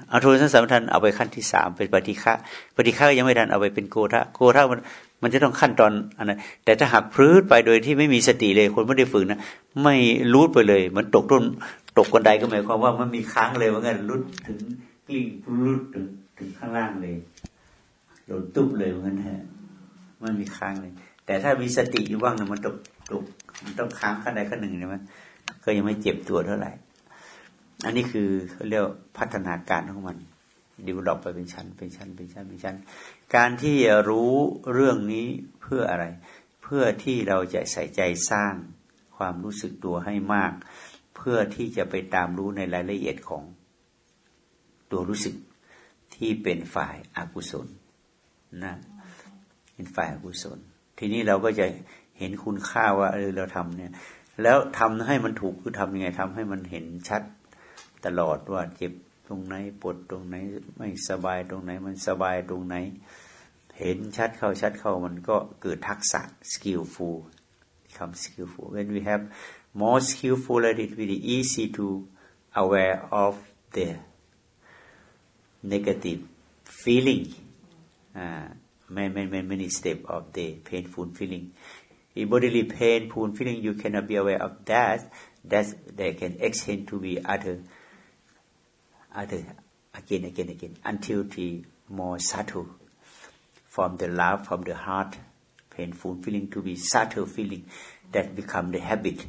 เอาทสันสัมทันเอาไปขั้นที่สามเป็นปฏิฆะปฏิฆะยังไม่ทันเอาไปเป็นโกทะโกทะมันมันจะต้องขั้นตอนอันนั้นแต่ถ้าหักพื้นไปโดยที่ไม่มีสติเลยคนไม่ได้ฝึกนะไม่รู้ไปเลยเหมันตกต้นตกกนไดก็หมายความว่ามันมีค้างเลยว่างั้นรุดถึงกลิ้งรุดถึงถึงข้างล่างเลยโดนตุ๊บเลยว่างั้นฮะมันมีค้างเลย แต่ถ้ามีสติอยู่บ้างเนะมันตกตกมันต้องค้างขั้นใดขั้นหนึ่งใช่ไหมก็ยังไม่เจ็บตัวเท่าไหร่ อันนี้คือเขาเรียกพัฒนาการของมันดีวลอปไปเป็นชั้นเป็นชั้นเป็นชั้นเป็นชั้น การที่รู้เรื่องนี้เพื่ออะไร เพื่อที่เราจะใส่ใจสร้างความรู้สึกตัวให้มาก เพื่อที่จะไปตามรู้ในรายละเอียดของตัวรู้สึกที่เป็นฝ่ายอากุศลนะเป็นฝ่ายอากุศล ทีนี้เราก็จะเห็นคุณค่าว่าเออเราทำเนี่ย แล้วทำให้มันถูกคือทำยังไงทำให้มันเห็นชัด ตลอดว่าเจ็บตรงไหนปวดตรงไหน ไม่สบายตรงไหน มันสบายตรงไหน เห็นชัดเข้าชัดเข้ามันก็เกิดทักษะ skillful become skillful when we have more skillful at it will be easy to aware of the negative feeling uh, many, many, many step of the painful feeling in bodily painful feeling you cannot be aware of that that they can extend to be other other again, again, again, until the more subtle from the love, from the heart, painful feeling to be subtle feeling that become the habit.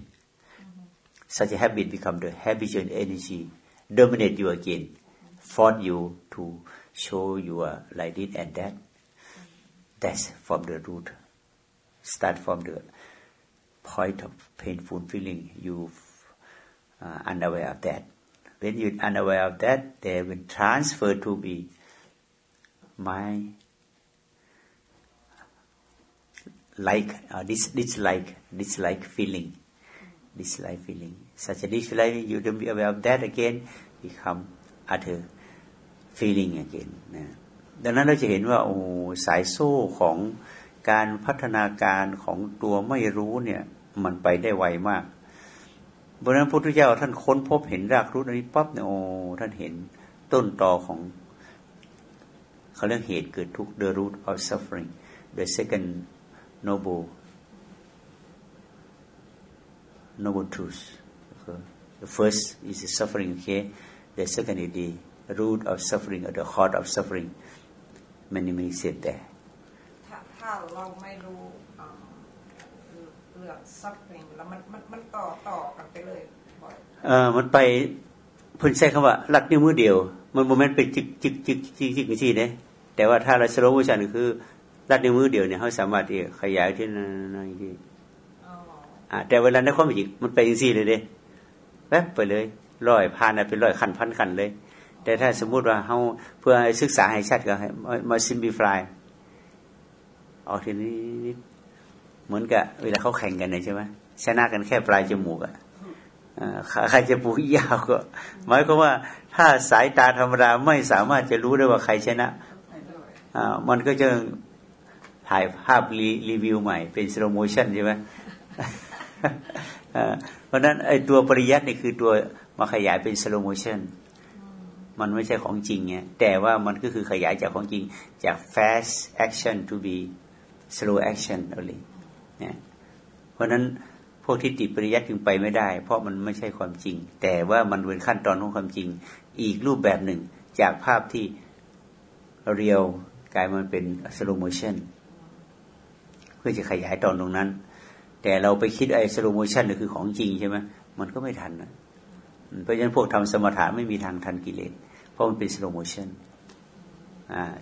Such a habit become the habitual energy, dominate you again, force you to show you are like this and that. That's from the root. Start from the point of painful feeling. You uh, unaware of that. When you're unaware of that, they will transfer to be my like uh, this dislike dislike feeling dislike feeling such a dislike you don't be aware of that again become other feeling again นะดังนั้นเราจะเห็นว่าโอ้สายโซ่ของการพัฒนาการของตัวไม่รู้เนี่ย มันไปได้ไวมาก เพราะนั้นพระพุทธเจ้าท่านค้นพบเห็นรากรู้อันนี้ปั๊บเนี่ยโอ้ท่านเห็นต้นตอของเขาเรื่องเหตุเกิดทุกข์ the root of suffering the second noble noble truth the first is the suffering okay the second is the root of suffering or the heart of suffering many many said there ถ้าเราไม่รู้ เรื่อง suffering แล้วมันมันมันต่อต่อกันไปเลยบ่อยเออมันไปเพิ่นใช้คำว่าลัดนิ้วมือเดียว มัน moment ไปจิกจิกจิกจิกจิกจิกเนี่ยแต่ว่าถ้าเรา slow motion คือลัดนิ้วมือเดียวเนี่ยเขาสามารถที่ขยายที่นั่นที่อ่าแต่เวลาในความจริงมันไปจริงๆเลยเด้แวบไปเลยร้อยพันเป็นร้อยขันพันขันเลย แต่ถ้าสมมุติว่าเขาเพื่อศึกษาให้ชัดก็ให้มา simplify ออกทีนี้ เหมือนกับเวลาเขาแข่งกันใช่ไหมชนะกันแค่ปลายจมูกอะใครจะปูยาวก็หมายความว่า ถ้าสายตาธรรมดาไม่สามารถจะรู้ได้ว่าใครชนะมันก็จะถ่ายภาพรีวิวใหม่ เป็น slow motion ใช่ไหมเพราะนั้นไอ้ตัวปริยัตินี่คือตัวมาขยายเป็น slow motion มันไม่ใช่ของจริงไงแต่ว่ามันก็คือขยายจากของจริงจาก fast action to be slow action only เนี่ยเพราะนั้นพวกที่ติปริยัติจึงไปไม่ได้ เพราะมันไม่ใช่ความจริง แต่ว่ามันเป็นขั้นตอนของความจริง อีกรูปแบบหนึ่งจากภาพที่เรียวกลายมันเป็น slow motionเพื่อจะขยายตอนตรงนั้น แต่เราไปคิดไอ้ slow motion คือของจริงใช่ไหมมันก็ไม่ทันนะเพราะฉะนั้นพวกทำสมถะไม่มีทางทันกิเลสเพราะมันเป็น slow motion อ่า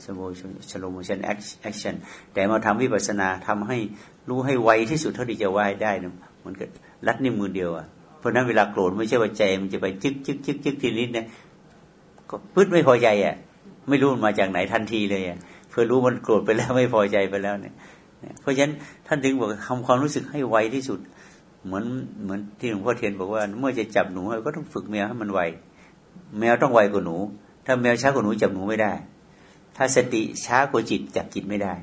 slow motion slow motion action แต่มาทำวิปัสสนาทำให้รู้ให้ไวที่สุดเท่าที่จะไวได้นะมันก็ลัดนิ้วมือเดียวอะเพราะนั้นเวลาโกรธไม่ใช่ว่าใจมันจะไปจึ๊กจึ๊กจึ๊กจึ๊กทีนิดเนี่ยก็พึ่งไม่พอใจอะ ไม่รู้มันมาจากไหนทันทีเลยอะเพื่อรู้มันโกรธไปแล้วไม่พอใจไปแล้วเนี่ย เพราะฉะนั้นท่านถึงบอกทำความรู้สึกให้ไวที่สุด เหมือนเหมือนที่หลวงพ่อเทียนบอกว่า เมื่อจะจับหนูก็ต้องฝึกแมวให้มันไวแมวต้องไวกว่าหนู ถ้าแมวช้ากว่าหนูจับหนูไม่ได้ ถ้าสติช้ากว่าจิตจับจิตไม่ได้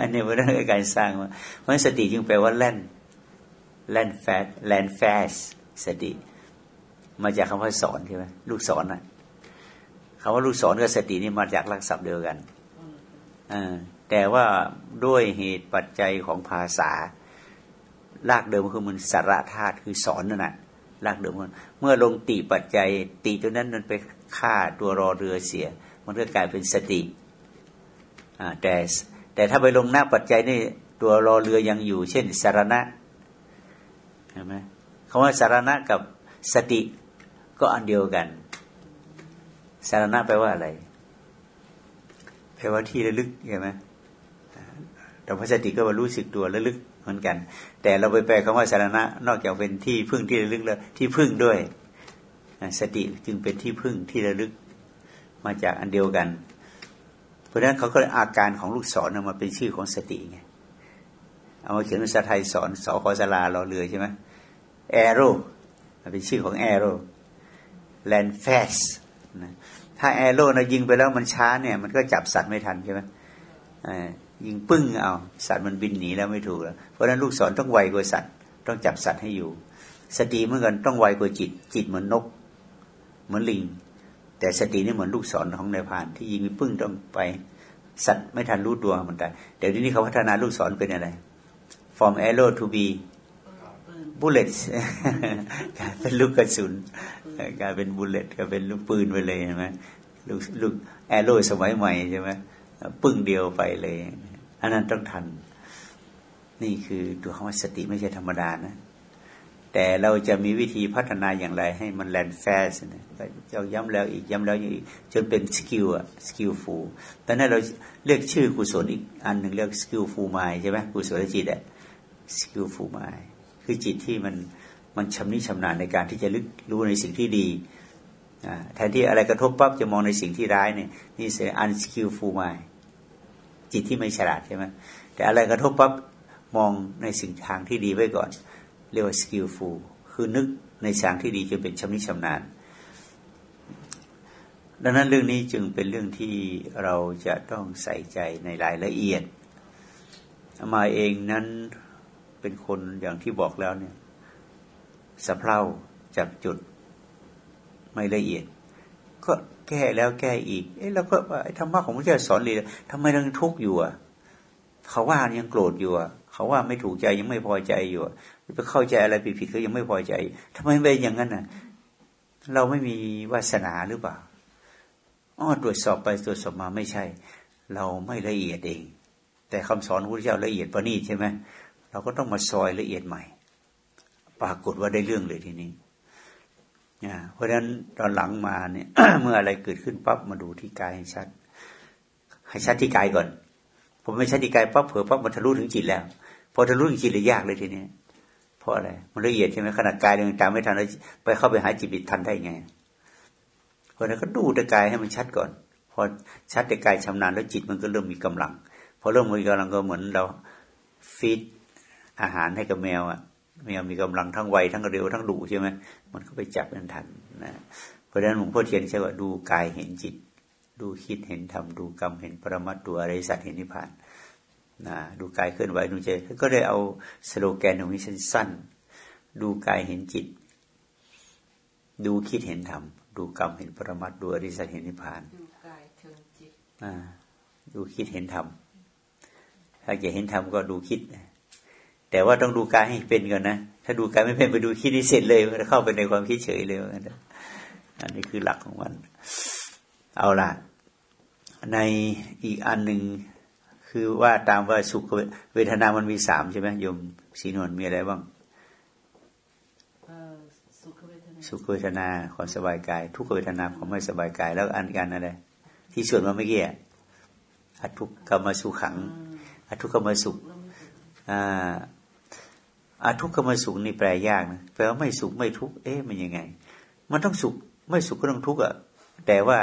อันนี้เป็นเรื่องการสร้างมาเพราะสติจึงแปลว่าแล่นแล่นแฟสแล่นแฟสสติ มาจากคำว่าสอนใช่ไหมลูกสอนน่ะคำว่าลูกสอนกับสตินี่มาจากหลักศัพท์เดียวกันอแต่ว่าด้วยเหตุปัจจัยของภาษาลากเดิมคือมันสาระธาตุคือสอนนั่นแหะลากเดิมมันเมื่อลงตีปัจจัยตีตัวนั้นมันไปฆ่าตัวรอเรือเสีย มันก็กลายเป็นสติแต่แต่ถ้าไปลงหน้าปัจจัยนี่ตัวรอเรือยังอยู่ เช่น สารณะเห็นไหมคำว่าสารณะกับสติก็อันเดียวกัน สารณะแปลว่าอะไรแปลว่าที่ระลึกเห็นไหมแต่พระสติก็ว่ารู้สึกตัวระลึกเหมือนกัน แต่เราไปแปลคำว่าสารณะ นอกจากเป็นที่พึ่งที่ระลึกแล้วที่พึ่งด้วย สติจึงเป็นที่พึ่งที่ระลึก มาจากอันเดียวกัน เพราะฉะนั้นเขาก็เลยอาการของลูกศรนมาเป็นชื่อของสติไงเอามาเขียนภาษาไทยสอนสอขอสลาเราเรือใช่ไหมแอโร่เป็นชื่อของแอโร่แลนด์แฟสถ้าแอโร่นะยิงไปแล้วมันช้าเนี่ย มันก็จับสัตว์ไม่ทันใช่ไหมยิงปึ้งเอาสัตว์มันบินหนีแล้วไม่ถูกแล้วเพราะฉะนั้นลูกศรต้องไวกว่าสัตว์ ต้องจับสัตว์ให้อยู่ สติเหมือนกันต้องไวกว่าจิต จิตเหมือนนก เหมือนลิง แต่สตินี่เหมือนลูกศรของนายพานที่ยิงปึ้งต้องไป สัตว์ไม่ทันรู้ตัวมันแต่เดี๋ยวนี้เขาพัฒนาลูกศรเป็นอะไร from arrow to be bullets กลายเป็นลูกกระสุนกลายเป็นบุลเลตกลายเป็นลูกปืนไปเลยใช่ไหมลูกลูกแอโร่สมัยใหม่ใช่ไหมปึ้งเดียวไปเลย อันนั้นต้องทัน นี่คือตัวคำว่าสติไม่ใช่ธรรมดานะ แต่เราจะมีวิธีพัฒนาอย่างไรให้มันแลนแฟสนะเราย้ำแล้วอีกย้ำแล้วอีกจนเป็น skill อะ skillful ตอนนั้นเราเรียกชื่อกุศลอีกอันหนึ่งเรียก skillful mind ใช่ไหมกุศลจิตอะ skillful mind คือจิตที่มันมันชำนิชำนาญในการที่จะระลึกรู้ในสิ่งที่ดีแทนที่อะไรกระทบปั๊บจะมองในสิ่งที่ร้ายเนี่ยนี่เสีย unskillful mind จิตที่ไม่ฉลาดใช่ไหมแต่อะไรกระทบปั๊บมองในสิ่งทางที่ดีไว้ก่อน รียกว่า skillful คือนึกในทางที่ดีจนเป็นชำนิชำนาญ ดังนั้นเรื่องนี้จึงเป็นเรื่องที่เราจะต้องใส่ใจในรายละเอียดมาเองนั้นเป็นคนอย่างที่บอกแล้วเนี่ยสะเพร่าจากจุดไม่ละเอียด ก็แก้แล้วแก้อีก เอ๊ะแล้วก็ไอ้ธรรมะของพระเจ้าสอนเลยทำไมยังทุกข์อยู่อะเขาว่ายังโกรธอยู่อะเขาว่าไม่ถูกใจยังไม่พอใจอยู่ ไปเข้าใจอะไรผิดๆเขายังไม่พอใจทำไมเป็นอย่างนั้นอะ เราไม่มีวาสนาหรือเปล่าอ๋อตรวจสอบไปตรวจสอบมาไม่ใช่ เราไม่ละเอียดเอง แต่คำสอนพระเจ้าละเอียดประณีตใช่ไหมเราก็ต้องมาซอยละเอียดใหม่ ปรากฏว่าได้เรื่องเลยทีนี้เพราะฉะนั้นตอนหลังมาเนี่ยเมื่ออะไรเกิดขึ้นปั๊บมาดูที่กายให้ชัด ให้ชัดที่กายก่อน ผมไม่ชัดที่กายปั๊บเผลอปั๊บมันทะลุถึงจิตแล้ว พอทะลุถึงจิตเลยยากเลยทีนี้ ราะอะไรมันละเอียดใช่ไหมขนาดกายยังจำไม่ทันแล้วไปเข้าไปหาจิตบิดทันได้ไง เพราะนั้นก็ดูแต่กายให้มันชัดก่อน พอชัดแต่กายชำนาญแล้วจิตมันก็เริ่มมีกำลังพอเริ่มมีกำลังก็เหมือนเราฟีดอาหารให้กับแมวอะแมวมีกำลังทั้งไวทั้งเร็วทั้งดุใช่ไหมมันก็ไปจับมันทันนะเพราะฉะนั้นหลวงพ่อเทียนใช่ว่าดูกายเห็นจิต ดูคิดเห็นธรรมดูกรรมเห็นปรมัตดูอริสัตเห็นนิพพาน นะดูกายเคลื่อนไหวดูใจก็ได้เอาสโลแกนตรงนี้สั้นๆดูกายเห็นจิต ดูคิดเห็นธรรมดูกรรมเห็นปรมัตดูอริสัตเห็นนิพพานดูกายเทิงจิตดูคิดเห็นธรรมถ้าจะเห็นธรรมก็ดูคิดนะแต่ว่าต้องดูกายให้เป็นก่อนนะถ้าดูกายไม่เป็นไปดูคิดที่เสร็จเลยเข้าไปในความคิดเฉยเลยนะอันนี้คือหลักของมัน เอาละในอีกอันหนึ่ง คือว่าตามว่าสุขเวทนามันมีสามใช่ไหมโยมสีนวลมีอะไรบ้างสุขเวทนาความสบายกาย ทุกเวทนาความไม่สบายกาย แล้วอันกันอะไรที่ส่วนมาเมื่อกี้อัทุกขมสุขังอัทุกขมสุขอ่าอาทุกขมสุขนี่แปลยากนะแปลว่าไม่สุขไม่ทุกข์เอ๊ะมันยังไง มันต้องสุขไม่สุขก็ต้องทุกข์อะแต่ว่า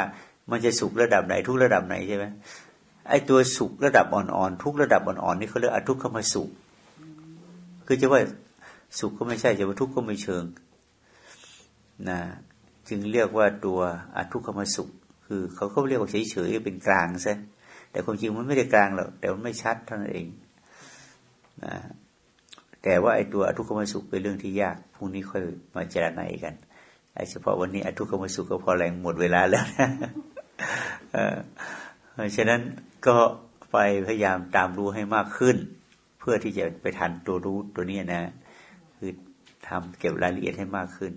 มันจะสุขระดับไหนทุกระดับไหนใช่ไหม ไอ้ตัวสุขระดับอ่อนๆทุกระดับอ่อนๆนี่เขาเรียกอทุกขมสุข คือจะว่าสุขก็ไม่ใช่จะว่าทุกข์ก็ไม่เชิงนะจึงเรียกว่าตัวอทุกขมสุข คือเขาเขาเรียกว่าเฉยๆเป็นกลางซะแต่ความจริงมันไม่ได้กลางหรอกแต่มันไม่ชัดเท่านั้นเองนะแต่ว่าไอ้ตัวอทุกขมสุขเป็นเรื่องที่ยากพรุ่งนี้ค่อยมาเจรณากันไอ้เฉพาะวันนี้อทุกขมสุขก็พอแรงหมดเวลาแล้วนะเพราะฉะนั้น ก็ไปพยายามตามรู้ให้มากขึ้น เพื่อที่จะไปทันตัวรู้ตัวนี้นะ คือทำเก็บรายละเอียดให้มากขึ้น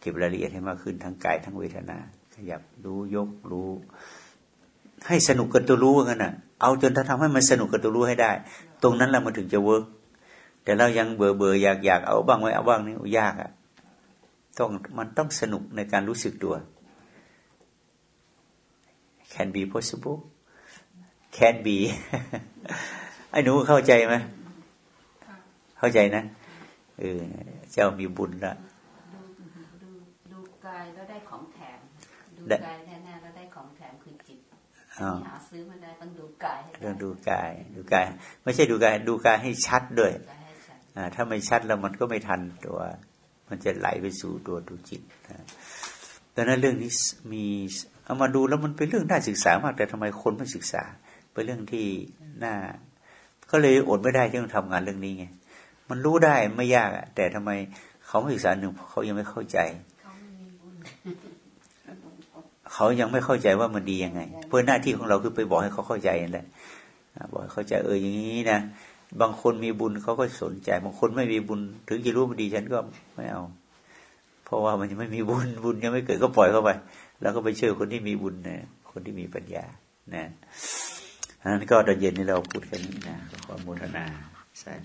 เก็บรายละเอียดให้มากขึ้นทั้งกายทั้งเวทนา ขยับรู้ยกรู้ ให้สนุกกับตัวรู้กันนะเอาจนถ้าทำให้มันสนุกกับตัวรู้ให้ได้ ตรงนั้นแหละมันถึงจะเวิร์กแต่เรายังเบื่อเบื่ออยากอยากเอาบ้างไว้เอาบ้างนี่ยากอะ่ะต้องมันต้องสนุกในการรู้สึกตัว can be possible can be ไอ้หนูเข้าใจไหมเข้าใจนะเออเจ้ามีบุญละดูดูดูกายแล้วได้ของแถมดูกายแน่ๆแล้วได้ของแถมคือจิตหาซื้อมาได้ต้องดูกายต้องดูกาย ดูกาย ไม่ใช่ดูกาย ดูกายให้ชัดด้วยอ่าถ้าไม่ชัดแล้วมันก็ไม่ทันตัว มันจะไหลไปสู่ตัวดูจิตนะดังนั้นเรื่องนี้มี เอามาดูแล้วมันเป็นเรื่องน่าศึกษามาก แต่ทำไมคนไม่ศึกษา เป็นเรื่องที่น่า ก็เลยอดไม่ได้ที่ต้องทำงานเรื่องนี้ไงมันรู้ได้ไม่ยากแต่ทำไมเขาไม่ศึกษาหนึ่งเขายังไม่เข้าใจเขายังไม่เข้าใจว่ามันดียังไง เพื่อหน้าที่ของเราคือไปบอกให้เขาเข้าใจนั่นแหละบอกเข้าใจเอออย่างนี้นะบางคนมีบุญเขาก็สนใจ บางคนไม่มีบุญ ถึงจะรู้มันดีฉันก็ไม่เอา เพราะว่ามันยังไม่มีบุญบุญยังไม่เกิดก็ปล่อยเข้าไป แล้วก็ไปเชื่อคนที่มีบุญนะคนที่มีปัญญานะอันนั้นก็ตอนเย็นนี้เราพูดกันนะขอโมทนาสาธุ